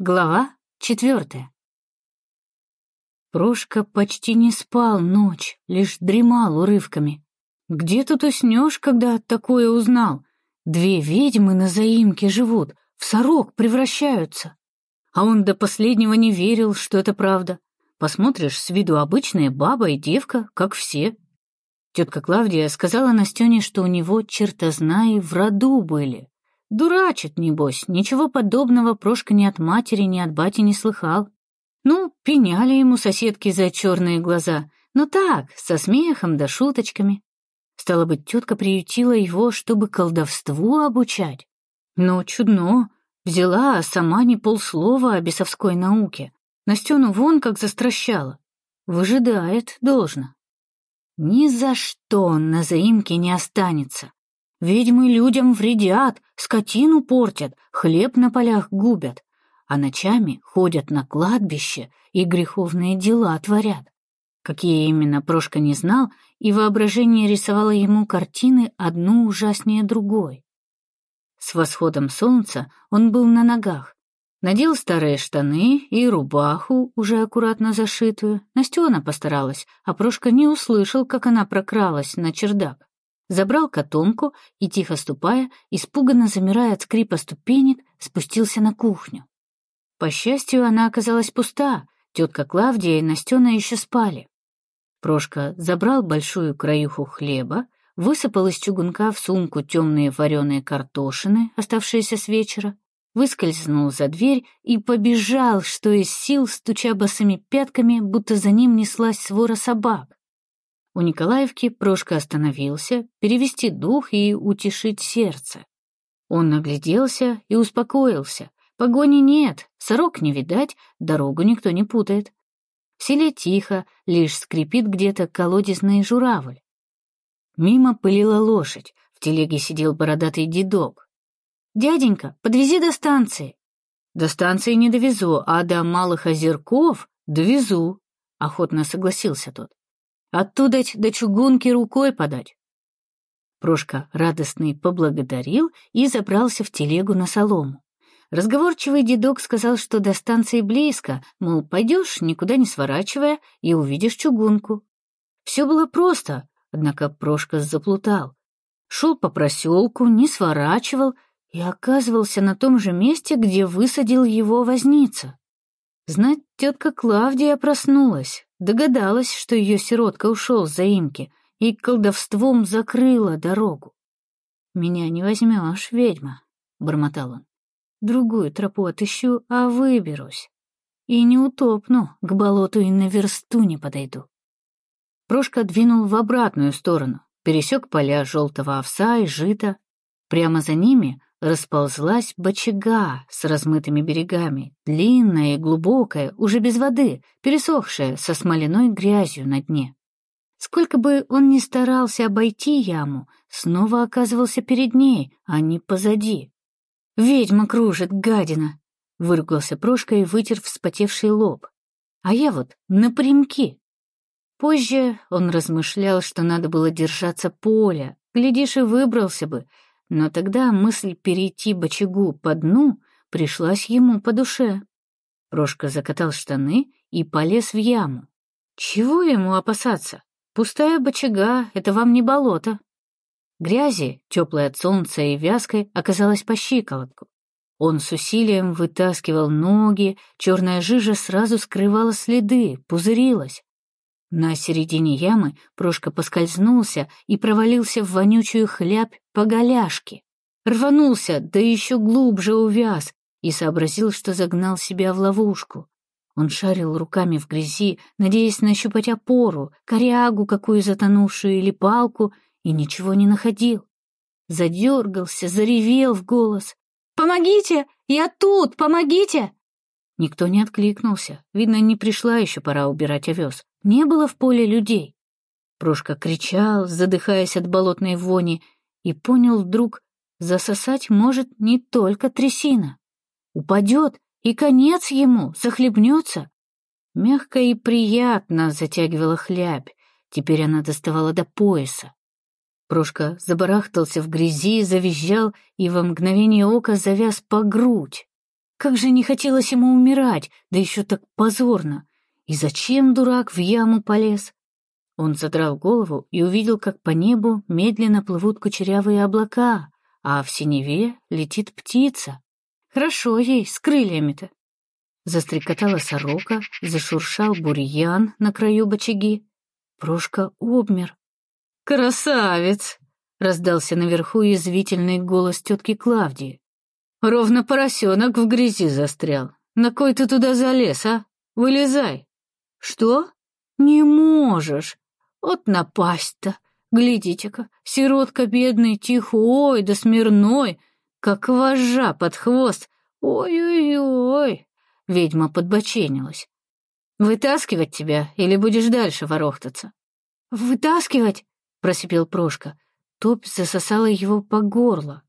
Глава четвертая. Прошка почти не спал ночь, лишь дремал урывками. Где тут уснешь, когда такое узнал? Две ведьмы на заимке живут, в сорок превращаются. А он до последнего не верил, что это правда. Посмотришь, с виду обычная баба и девка, как все. Тетка Клавдия сказала Настене, что у него чертознаи в роду были. Дурачит, небось, ничего подобного Прошка ни от матери, ни от бати не слыхал. Ну, пеняли ему соседки за черные глаза, но так, со смехом да шуточками. Стало быть, тетка приютила его, чтобы колдовству обучать. Но чудно, взяла, а сама не полслова о бесовской науке. Настену вон как застращала. Выжидает, должно. Ни за что он на заимке не останется. Ведьмы людям вредят, скотину портят, хлеб на полях губят, а ночами ходят на кладбище и греховные дела творят. Какие именно Прошка не знал, и воображение рисовало ему картины одну ужаснее другой. С восходом солнца он был на ногах, надел старые штаны и рубаху, уже аккуратно зашитую. Настена постаралась, а Прошка не услышал, как она прокралась на чердак забрал котомку и, тихо ступая, испуганно замирая от скрипа ступенек, спустился на кухню. По счастью, она оказалась пуста, тетка Клавдия и Настена еще спали. Прошка забрал большую краюху хлеба, высыпал из чугунка в сумку темные вареные картошины, оставшиеся с вечера, выскользнул за дверь и побежал, что из сил, стуча босыми пятками, будто за ним неслась свора собак. У Николаевки Прошка остановился, перевести дух и утешить сердце. Он нагляделся и успокоился. Погони нет, сорок не видать, дорогу никто не путает. В селе тихо, лишь скрипит где-то колодезный журавль. Мимо пылила лошадь, в телеге сидел бородатый дедок. «Дяденька, подвези до станции». «До станции не довезу, а до Малых Озерков довезу», — охотно согласился тот. Оттуда до чугунки рукой подать. Прошка радостный поблагодарил и забрался в телегу на солому. Разговорчивый дедок сказал, что до станции близко, мол, пойдешь, никуда не сворачивая, и увидишь чугунку. Все было просто, однако Прошка заплутал. Шел по проселку, не сворачивал и оказывался на том же месте, где высадил его возница. Знать, тетка Клавдия проснулась, Догадалась, что ее сиротка ушел с заимки и колдовством закрыла дорогу. «Меня не возьмешь, ведьма», — бормотал он. «Другую тропу отыщу, а выберусь. И не утопну, к болоту и на версту не подойду». Прошка двинул в обратную сторону, пересек поля желтого овса и жита. Прямо за ними расползлась бочага с размытыми берегами, длинная и глубокая, уже без воды, пересохшая, со смоляной грязью на дне. Сколько бы он ни старался обойти яму, снова оказывался перед ней, а не позади. «Ведьма кружит, гадина!» — выругался Прошка и вытер вспотевший лоб. «А я вот напрямки!» Позже он размышлял, что надо было держаться поля, глядишь, и выбрался бы — но тогда мысль перейти бочагу по дну пришлась ему по душе. Прошка закатал штаны и полез в яму. Чего ему опасаться? Пустая бочага — это вам не болото. Грязи, теплой от солнца и вязкой, оказалось по щиколотку. Он с усилием вытаскивал ноги, черная жижа сразу скрывала следы, пузырилась. На середине ямы Прошка поскользнулся и провалился в вонючую хлябь по голяшке. Рванулся, да еще глубже увяз, и сообразил, что загнал себя в ловушку. Он шарил руками в грязи, надеясь нащупать опору, корягу какую затонувшую или палку, и ничего не находил. Задергался, заревел в голос. «Помогите! Я тут! Помогите!» Никто не откликнулся. Видно, не пришла еще пора убирать овес. Не было в поле людей. Прошка кричал, задыхаясь от болотной вони, и понял вдруг, засосать может не только трясина. Упадет, и конец ему, захлебнется. Мягко и приятно затягивала хлябь, теперь она доставала до пояса. Прошка забарахтался в грязи, завизжал и во мгновение ока завяз по грудь. Как же не хотелось ему умирать, да еще так позорно. И зачем дурак в яму полез? Он задрал голову и увидел, как по небу медленно плывут кучерявые облака, а в синеве летит птица. Хорошо ей, с крыльями-то. Застрекотала сорока, зашуршал бурьян на краю бочаги. Прошка обмер. «Красавец!» — раздался наверху язвительный голос тетки Клавдии. «Ровно поросенок в грязи застрял. На кой ты туда залез, а? Вылезай!» «Что? Не можешь! Вот напасть-то! Глядите-ка, сиротка бедный, тихой да смирной, как вожжа под хвост. Ой-ой-ой!» Ведьма подбоченилась. «Вытаскивать тебя или будешь дальше ворохтаться?» «Вытаскивать?» — просипел Прошка. Топь засосала его по горло.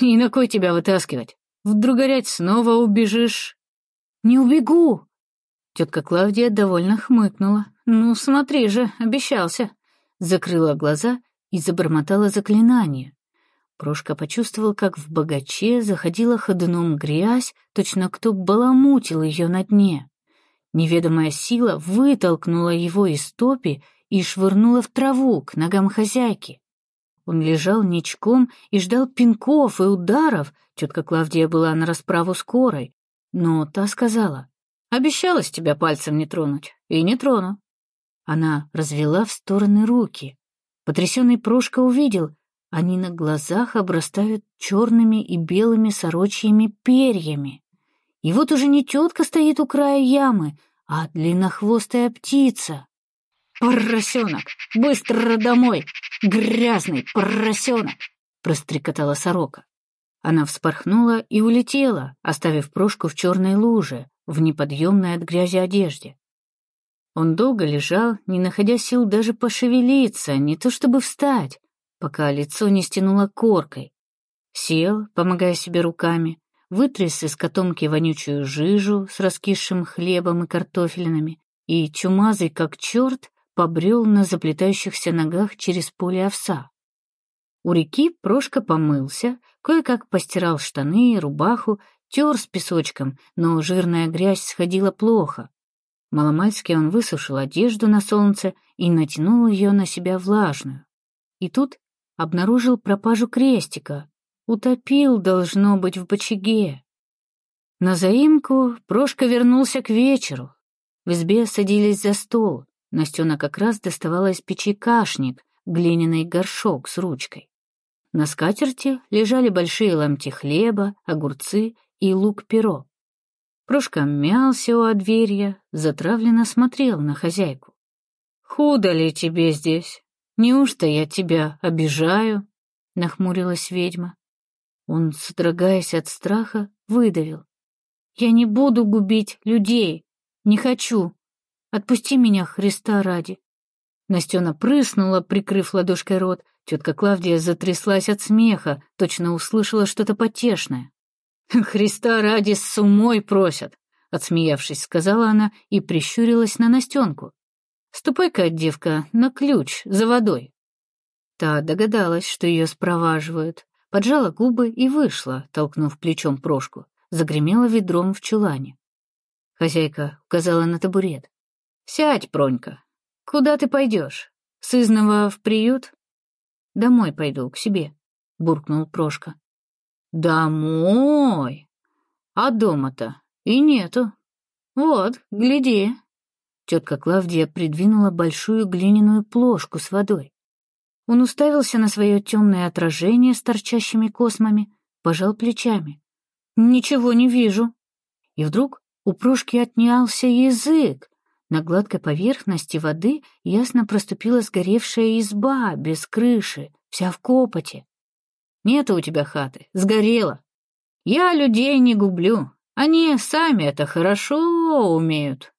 «И на кой тебя вытаскивать? Вдруг горять снова убежишь?» «Не убегу!» Тетка Клавдия довольно хмыкнула. «Ну, смотри же, обещался!» Закрыла глаза и забормотала заклинание. Прошка почувствовал, как в богаче заходила ходуном грязь, точно кто баламутил ее на дне. Неведомая сила вытолкнула его из топи и швырнула в траву к ногам хозяйки. Он лежал ничком и ждал пинков и ударов, тетка Клавдия была на расправу скорой, но та сказала, «Обещалась тебя пальцем не тронуть, и не трону». Она развела в стороны руки. Потрясенный Прошка увидел, они на глазах обрастают черными и белыми сорочьими перьями. И вот уже не тетка стоит у края ямы, а длиннохвостая птица. «Поросенок! Быстро домой! Грязный поросенок!» — прострекотала сорока. Она вспорхнула и улетела, оставив Прошку в черной луже, в неподъемной от грязи одежде. Он долго лежал, не находя сил даже пошевелиться, не то чтобы встать пока лицо не стянуло коркой. Сел, помогая себе руками, вытряс из котомки вонючую жижу с раскисшим хлебом и картофелинами, и, чумазый как черт, побрел на заплетающихся ногах через поле овса. У реки Прошка помылся, кое-как постирал штаны и рубаху, тер с песочком, но жирная грязь сходила плохо. Маломальски он высушил одежду на солнце и натянул ее на себя влажную. И тут обнаружил пропажу крестика. Утопил, должно быть, в бочаге. На заимку Прошка вернулся к вечеру. В избе садились за стол. Настена как раз доставала из печи кашник, глиняный горшок с ручкой. На скатерти лежали большие ломти хлеба, огурцы и лук-перо. Прошка мялся у одверья, затравленно смотрел на хозяйку. «Худо ли тебе здесь?» «Неужто я тебя обижаю?» — нахмурилась ведьма. Он, содрогаясь от страха, выдавил. «Я не буду губить людей. Не хочу. Отпусти меня, Христа ради». Настена прыснула, прикрыв ладошкой рот. Тетка Клавдия затряслась от смеха, точно услышала что-то потешное. «Христа ради с умой просят», — отсмеявшись, сказала она и прищурилась на Настенку. Ступай-ка, девка, на ключ, за водой. Та догадалась, что ее спроваживают, поджала губы и вышла, толкнув плечом Прошку, загремела ведром в чулане. Хозяйка указала на табурет. «Сядь, Пронька. Куда ты пойдешь? Сызнова в приют?» «Домой пойду, к себе», — буркнул Прошка. «Домой? А дома-то и нету. Вот, гляди». Тетка Клавдия придвинула большую глиняную плошку с водой. Он уставился на свое темное отражение с торчащими космами, пожал плечами. «Ничего не вижу». И вдруг у Прошки отнялся язык. На гладкой поверхности воды ясно проступила сгоревшая изба без крыши, вся в копоте. «Нет у тебя хаты, сгорела. Я людей не гублю, они сами это хорошо умеют».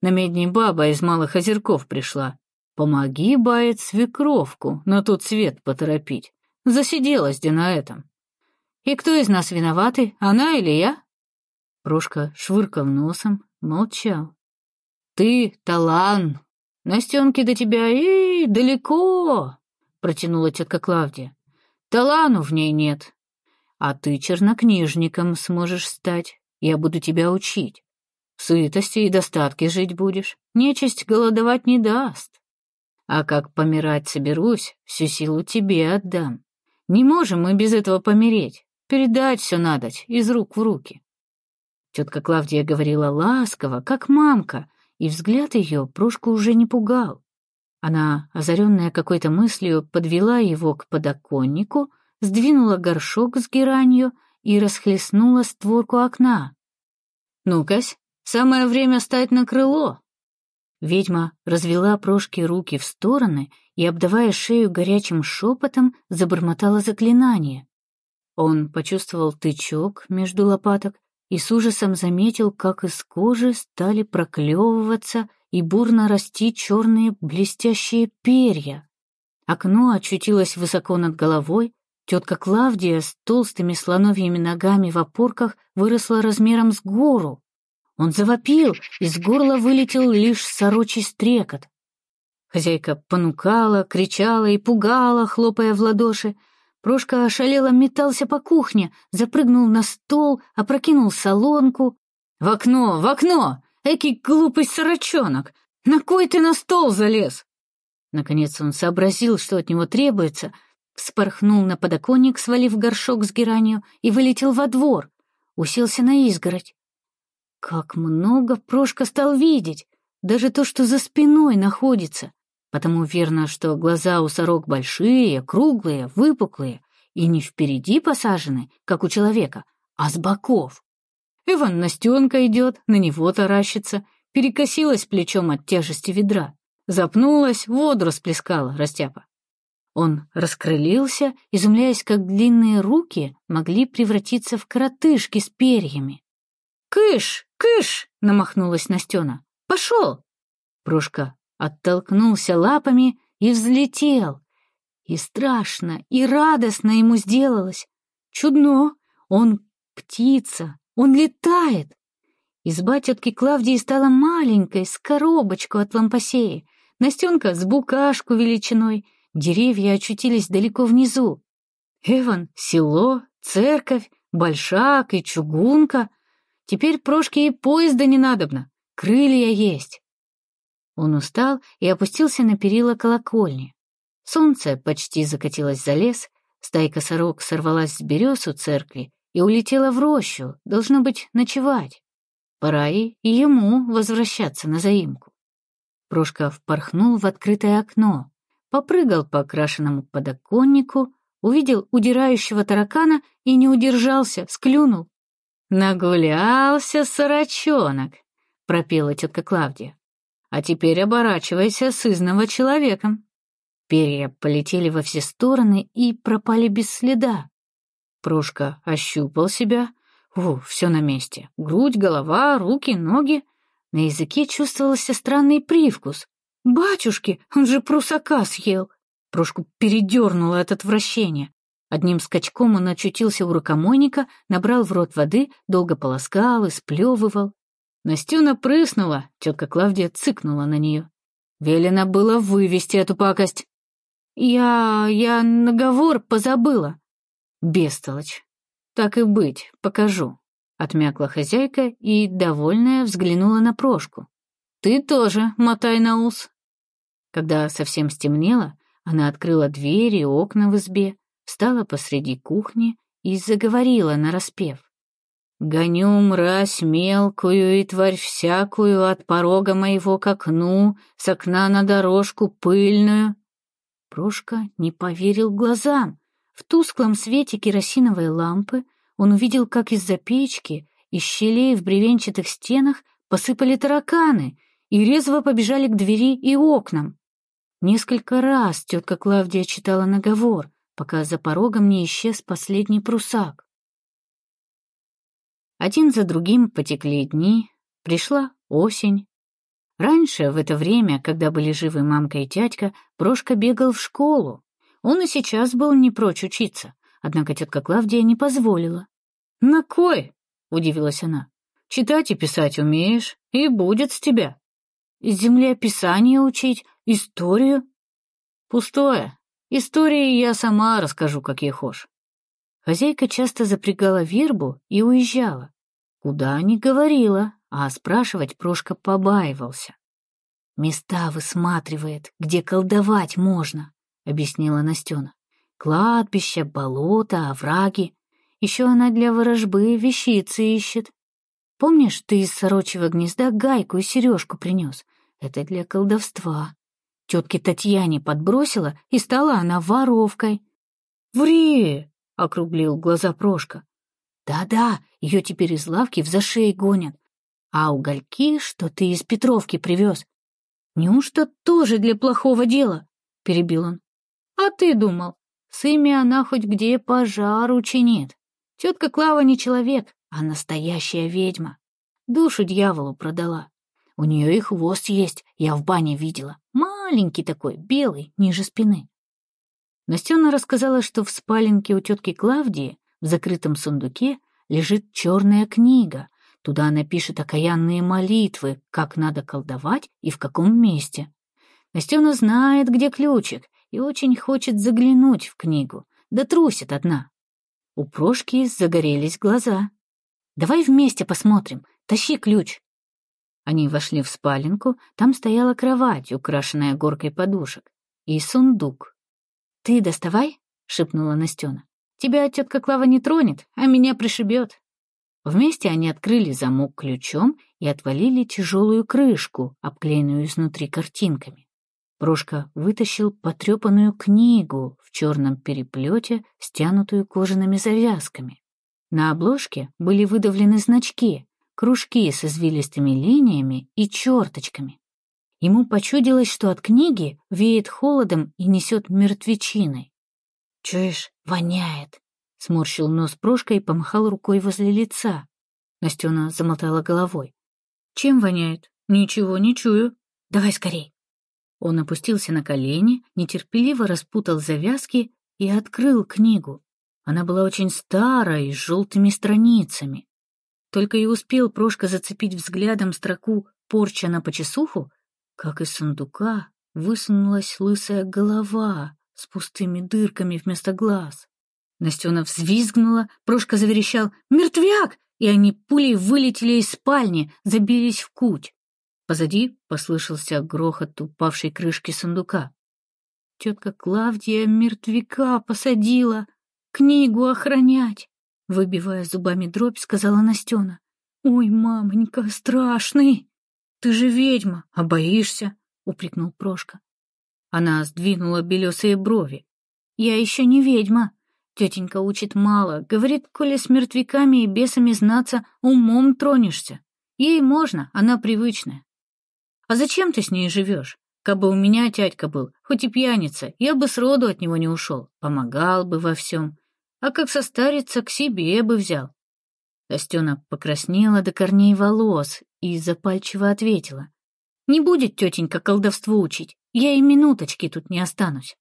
На медне баба из малых озерков пришла. Помоги, бает, свекровку на тот свет поторопить. Засиделась где на этом. И кто из нас виноватый, она или я? Прошка швыркал носом, молчал. Ты талан. Настенки до тебя и далеко, протянула тетка Клавдия. Талану в ней нет. А ты чернокнижником сможешь стать, я буду тебя учить. В сытости и достатке жить будешь, нечисть голодовать не даст. А как помирать соберусь, всю силу тебе отдам. Не можем мы без этого помереть, передать все надоть из рук в руки. Тетка Клавдия говорила ласково, как мамка, и взгляд ее Прошку уже не пугал. Она, озаренная какой-то мыслью, подвела его к подоконнику, сдвинула горшок с геранью и расхлестнула створку окна. «Ну-кась, самое время стать на крыло!» Ведьма развела Прошке руки в стороны и, обдавая шею горячим шепотом, забормотала заклинание. Он почувствовал тычок между лопаток и с ужасом заметил, как из кожи стали проклевываться и бурно расти черные блестящие перья. Окно очутилось высоко над головой, тетка Клавдия с толстыми слоновьими ногами в опорках выросла размером с гору. Он завопил, из горла вылетел лишь сорочий стрекот. Хозяйка понукала, кричала и пугала, хлопая в ладоши, Прошка ошалело метался по кухне, запрыгнул на стол, опрокинул солонку. «В окно, в окно! Экий глупый сорочонок! На кой ты на стол залез?» Наконец он сообразил, что от него требуется, вспорхнул на подоконник, свалив горшок с геранью, и вылетел во двор, уселся на изгородь. Как много Прошка стал видеть, даже то, что за спиной находится. Потому верно, что глаза у сорок большие, круглые, выпуклые, и не впереди посажены, как у человека, а с боков. Иван Настенка идет, на него таращится, перекосилась плечом от тяжести ведра, запнулась, воду расплескала, растяпа. Он раскрылился, изумляясь, как длинные руки могли превратиться в коротышки с перьями. «Кыш! Кыш!» — намахнулась Настена. «Пошел!» Прошка оттолкнулся лапами и взлетел. И страшно, и радостно ему сделалось. Чудно, он птица, он летает. Изба тетки Клавдии стала маленькой, с коробочку от лампосеи. Настенка с букашку величиной. Деревья очутились далеко внизу. Эван, село, церковь, большак и чугунка. Теперь Прошке и поезда не надобно. Крылья есть. Он устал и опустился на перила колокольни. Солнце почти закатилось за лес, стайка сорок сорвалась с берез у церкви и улетела в рощу, должно быть, ночевать. Пора и ему возвращаться на заимку. Прошка впорхнул в открытое окно, попрыгал по окрашенному подоконнику, увидел удирающего таракана и не удержался, склюнул. «Нагулялся сорочонок», — пропела тетка Клавдия. А теперь оборачивайся сызного человеком. Перья полетели во все стороны и пропали без следа. Прошка ощупал себя. О, все на месте. Грудь, голова, руки, ноги. На языке чувствовался странный привкус. «Батюшки, он же прусака съел!» Прошку передернуло от отвращения. Одним скачком он очутился у рукомойника, набрал в рот воды, долго полоскал и сплевывал. Настюна прыснула, тетка Клавдия цыкнула на нее. Велено было вывести эту пакость. Я... я наговор позабыла. Бестолочь. Так и быть, покажу. Отмякла хозяйка и, довольная, взглянула на Прошку. Ты тоже мотай на ус. Когда совсем стемнело, она открыла двери и окна в избе, встала посреди кухни и заговорила нараспев. Гоню мразь мелкую и тварь всякую от порога моего к окну, с окна на дорожку пыльную. Прошка не поверил глазам. В тусклом свете керосиновой лампы он увидел, как из-за печки, из щелей в бревенчатых стенах посыпали тараканы и резво побежали к двери и окнам. Несколько раз тетка Клавдия читала наговор, пока за порогом не исчез последний прусак. Один за другим потекли дни, пришла осень. Раньше, в это время, когда были живы мамка и тятька, Прошка бегал в школу. Он и сейчас был не прочь учиться, однако тетка Клавдия не позволила. «На кой?» — удивилась она. «Читать и писать умеешь, и будет с тебя. Землеописание учить, историю?» «Пустое. Истории я сама расскажу, как ей хошь. Хозяйка часто запрягала вербу и уезжала. Куда не говорила, а спрашивать Прошка побаивался. «Места высматривает, где колдовать можно», — объяснила Настена. «Кладбище, болото, овраги. Еще она для ворожбы вещицы ищет. Помнишь, ты из сорочьего гнезда гайку и сережку принес? Это для колдовства. Тетке Татьяне подбросила, и стала она воровкой. «Ври!» — округлил глаза Прошка. «Да-да, ее теперь из лавки в зашей гонят. А угольки, что ты из Петровки привез, неужто тоже для плохого дела?» — перебил он. «А ты думал, с ими она хоть где пожар учинит. Тетка Клава не человек, а настоящая ведьма. Душу дьяволу продала. У нее и хвост есть, я в бане видела. Маленький такой, белый, ниже спины. Настена рассказала, что в спаленке у тетки Клавдии в закрытом сундуке лежит черная книга. Туда она пишет окаянные молитвы, как надо колдовать и в каком месте. Настена знает, где ключик, и очень хочет заглянуть в книгу, да трусит одна. У Прошки загорелись глаза. Давай вместе посмотрим. Тащи ключ». Они вошли в спаленку, там стояла кровать, украшенная горкой подушек, и сундук. «Ты доставай», — шепнула Настена. «Тебя тетка Клава не тронет, а меня пришибет». Вместе они открыли замок ключом и отвалили тяжелую крышку, обклеенную изнутри картинками. Прошка вытащил потрепанную книгу в черном переплете, стянутую кожаными завязками. На обложке были выдавлены значки, кружки с извилистыми линиями и черточками. Ему почудилось, что от книги веет холодом и несет мертвечиной. «Чуешь, воняет!» — сморщил нос Прошка и помахал рукой возле лица. Настена замотала головой. «Чем воняет? Ничего не чую. Давай скорей!» Он опустился на колени, нетерпеливо распутал завязки и открыл книгу. Она была очень старой, с желтыми страницами. Только и успел Прошка зацепить взглядом строку «Порча на почесуху», как из сундука высунулась лысая голова с пустыми дырками вместо глаз. Настена взвизгнула, Прошка заверещал «Мертвяк!» и они пулей вылетели из спальни, забились в куть. Позади послышался грохот упавшей крышки сундука. Тетка Клавдия мертвяка посадила, книгу охранять!» Выбивая зубами дробь, сказала Настена. «Ой, мамонька, страшный! Ты же ведьма, а боишься?» — упрекнул Прошка. Она сдвинула белесые брови. «Я еще не ведьма. Тетенька учит мало. Говорит, коли с мертвяками и бесами знаться, умом тронешься. Ей можно, она привычная. А зачем ты с ней живешь? Кабы у меня тядька был, хоть и пьяница, я бы сроду от него не ушел, помогал бы во всем а как состариться, к себе бы взял. Настена покраснела до корней волос и запальчиво ответила. «Не будет тетенька колдовству учить, я и минуточки тут не останусь».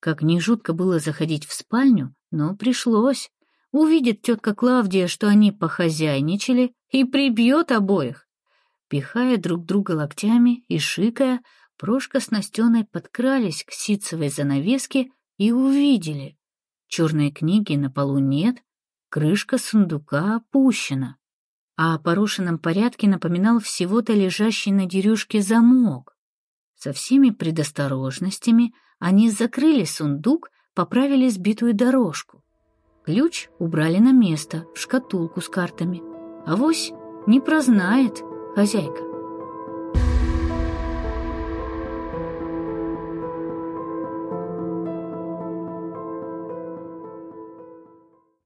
Как не жутко было заходить в спальню, но пришлось. Увидит тетка Клавдия, что они похозяйничали, и прибьет обоих. Пихая друг друга локтями и шикая, Прошка с Настеной подкрались к ситцевой занавеске и увидели, Черной книги на полу нет, крышка сундука опущена, а о порушенном порядке напоминал всего-то лежащий на дерюшке замок. Со всеми предосторожностями они закрыли сундук, поправили сбитую дорожку. Ключ убрали на место, в шкатулку с картами. Авось не прознает хозяйка.